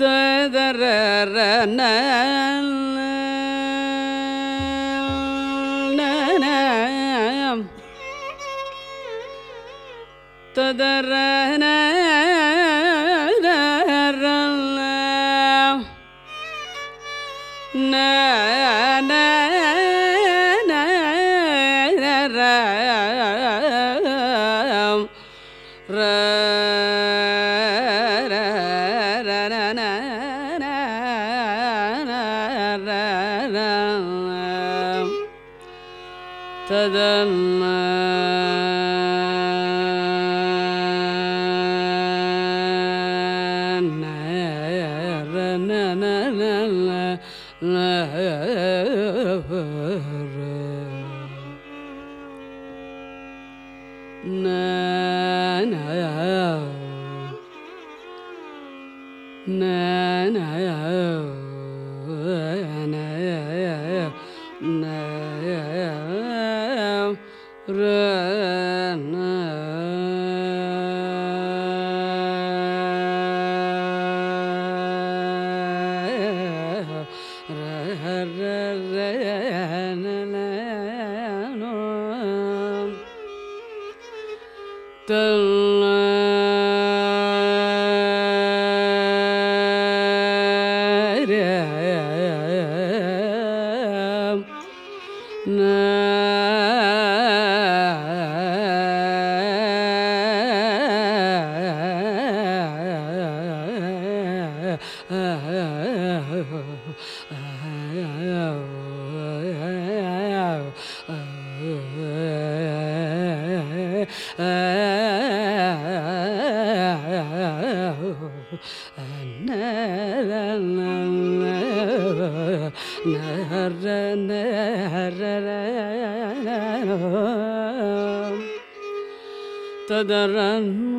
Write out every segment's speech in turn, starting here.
தரன ததர تدرن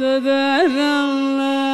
تذرعنا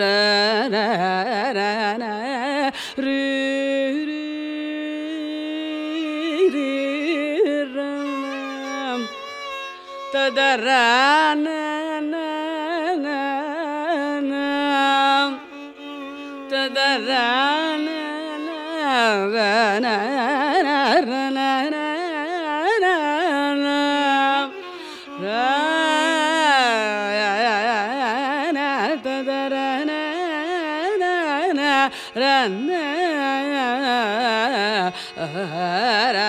ra ra ra ra ru ru ram tadarana na na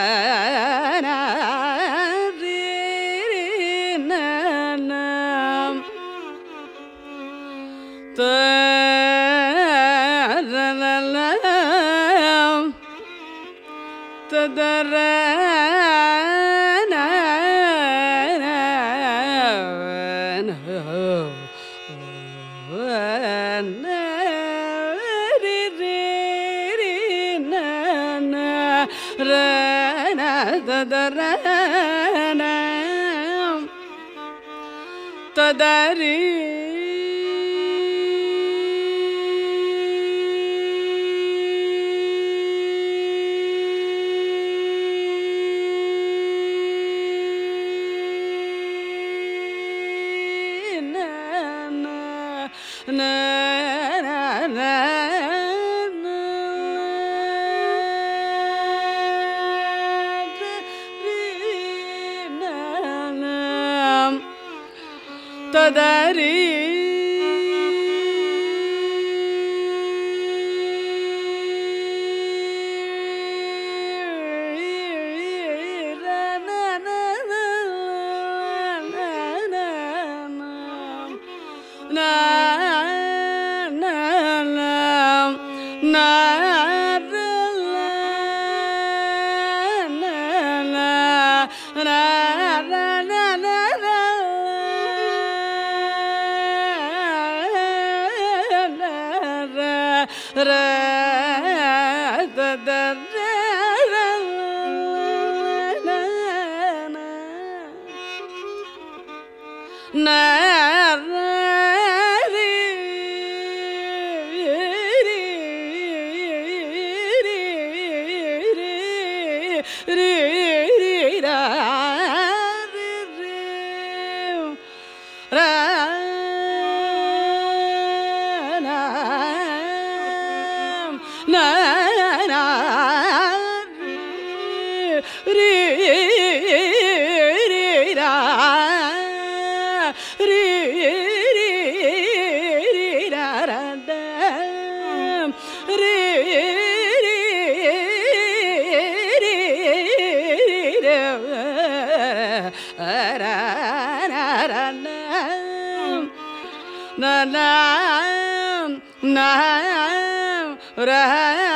toda a areia. Ram Ram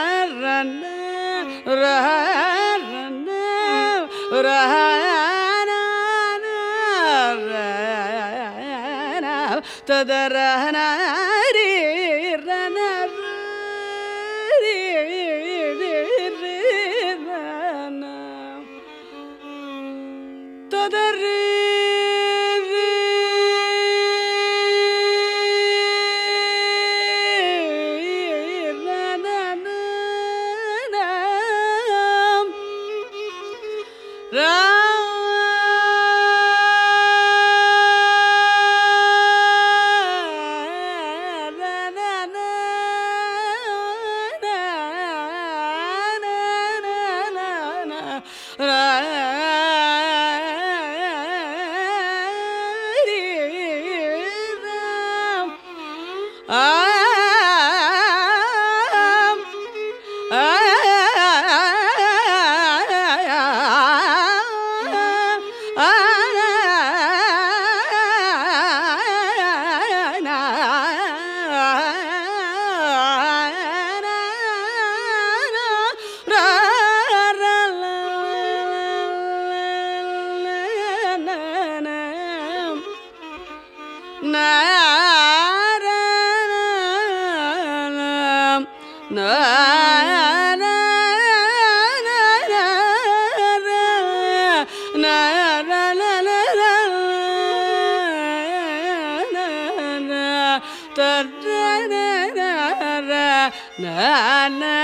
na na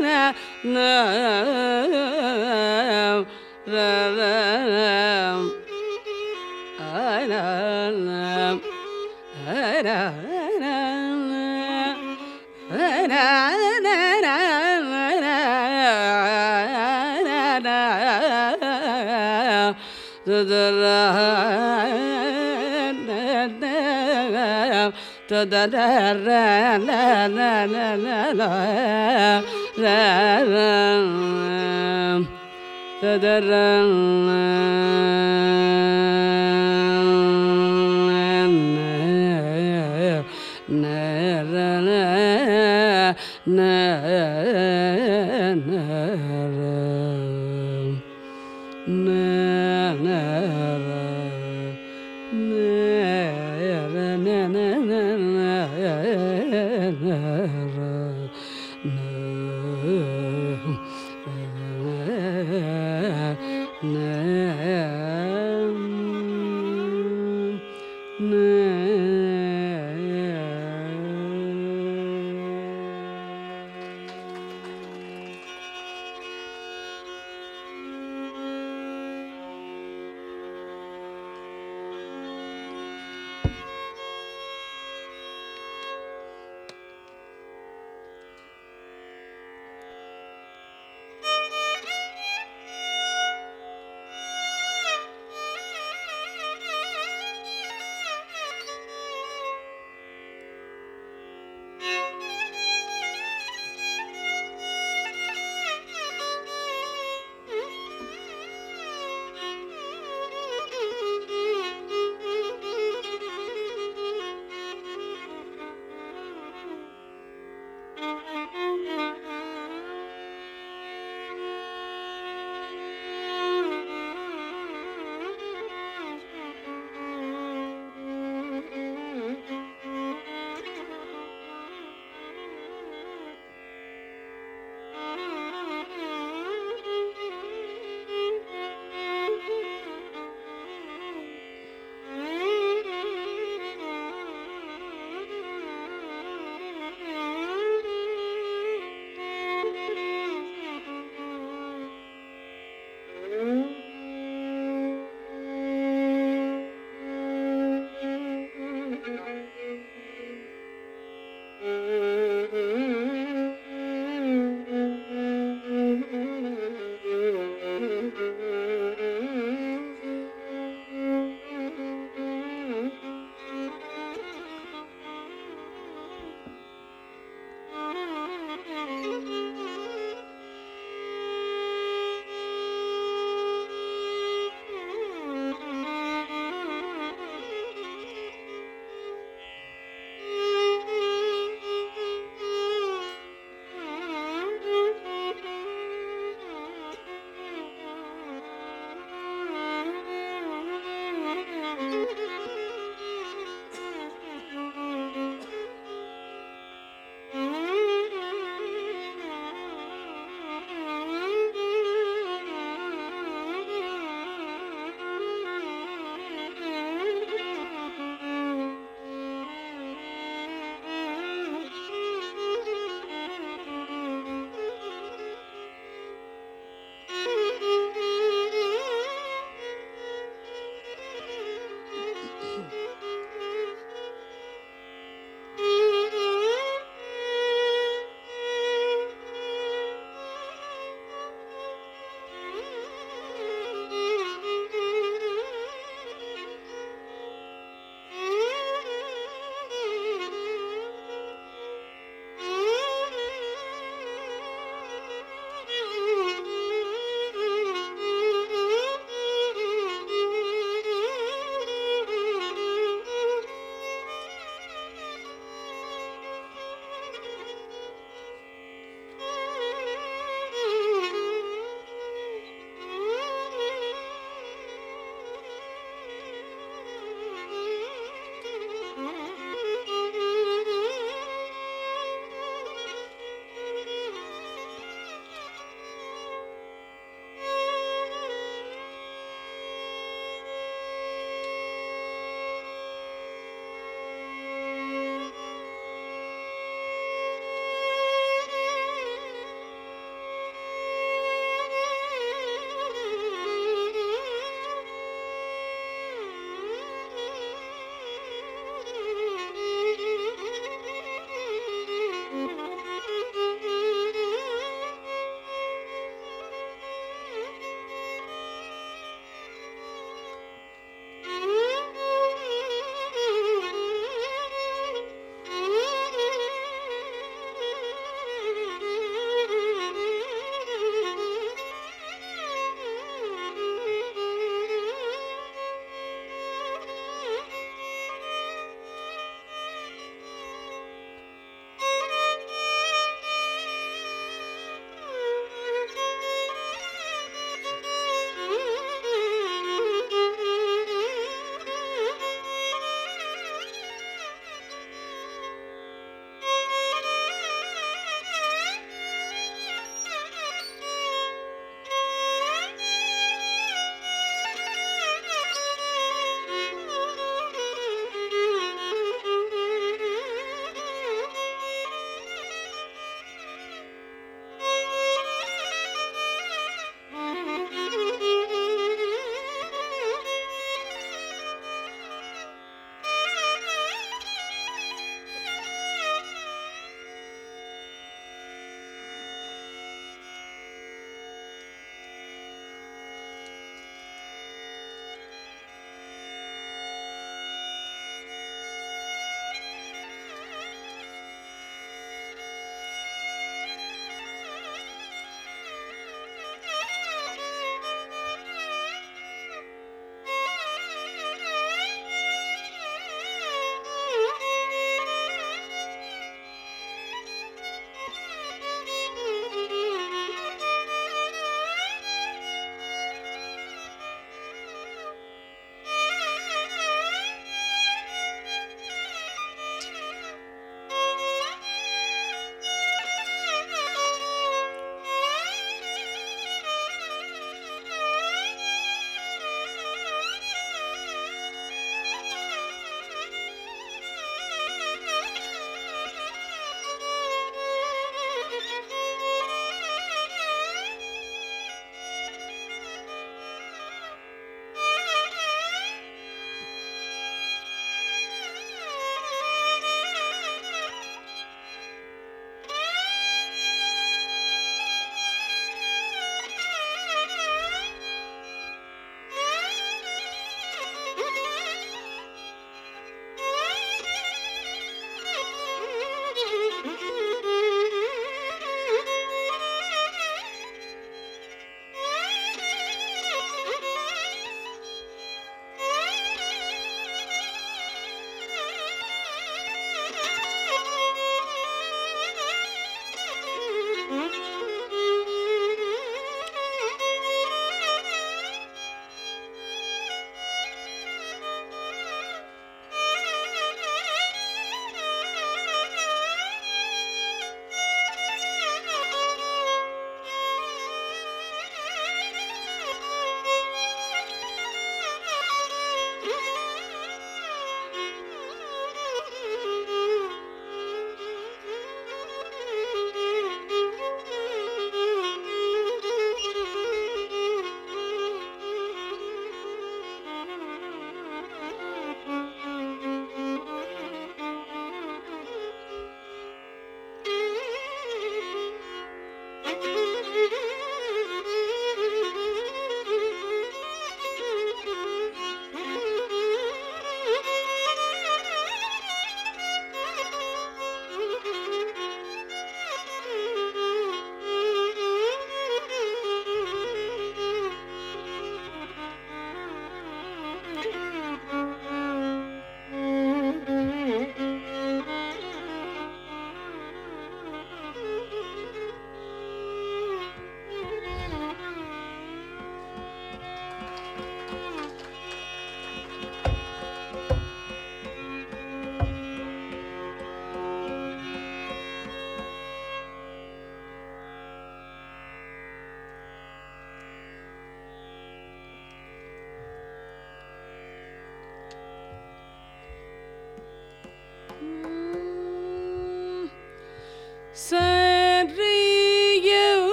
na na Mm-hmm.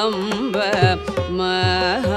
അമ്പ മഹ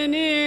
in.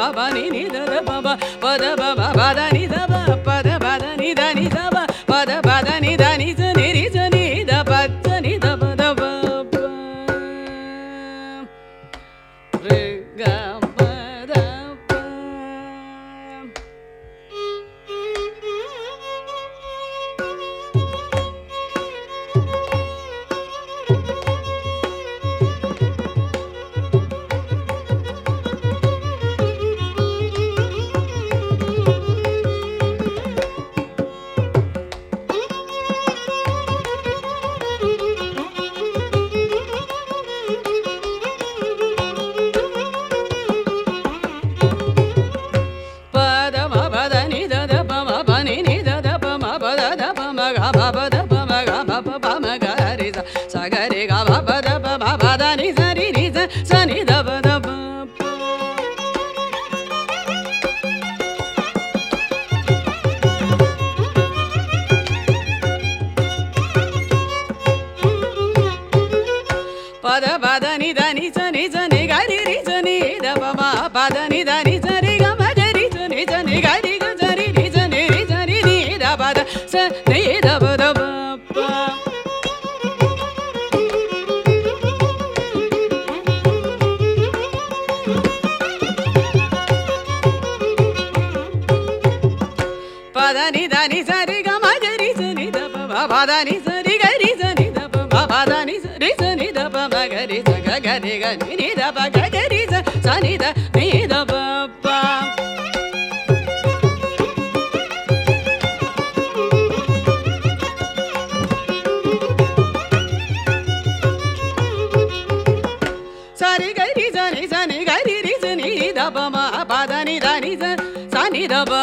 Ba ba ni ni da da ba ba ba da ba ba ba da ni da ba ba da dani dani dani దని దని జని జని గరి రి జని దవ మా పదని దని జరి గమ జరి జని జని గరి గ జరి రి జని రి జని ని దవ ద స ని దవ దవ పదని దని జరి గమ జరి జని దవ పదని ni ga ni ni da ba ga ga ri za sa ni da ni da ba ba sa ri ga ri za ni za ni ga ri ri za ni da ba ma ba da ni da ni za sa ni da ba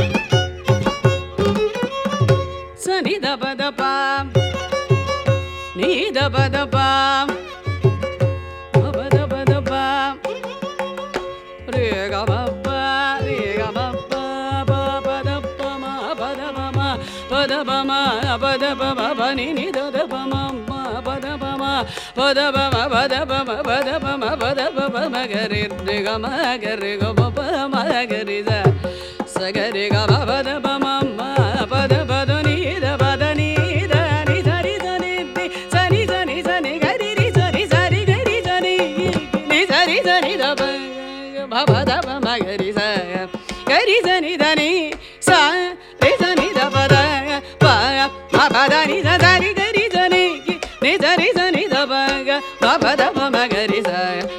பத பம பத பம பத பம பத பம மகரி ரிக மகரி க ப மகரி த சகரி க பத பம பத பத நீ த பத நீ த நீ சரி சரி தி சரி சரி சரி கரி ரி சரி சரி கரி சரி நீ சரி சரி த ப பத பம கரி ச கரி சரி த Fraser.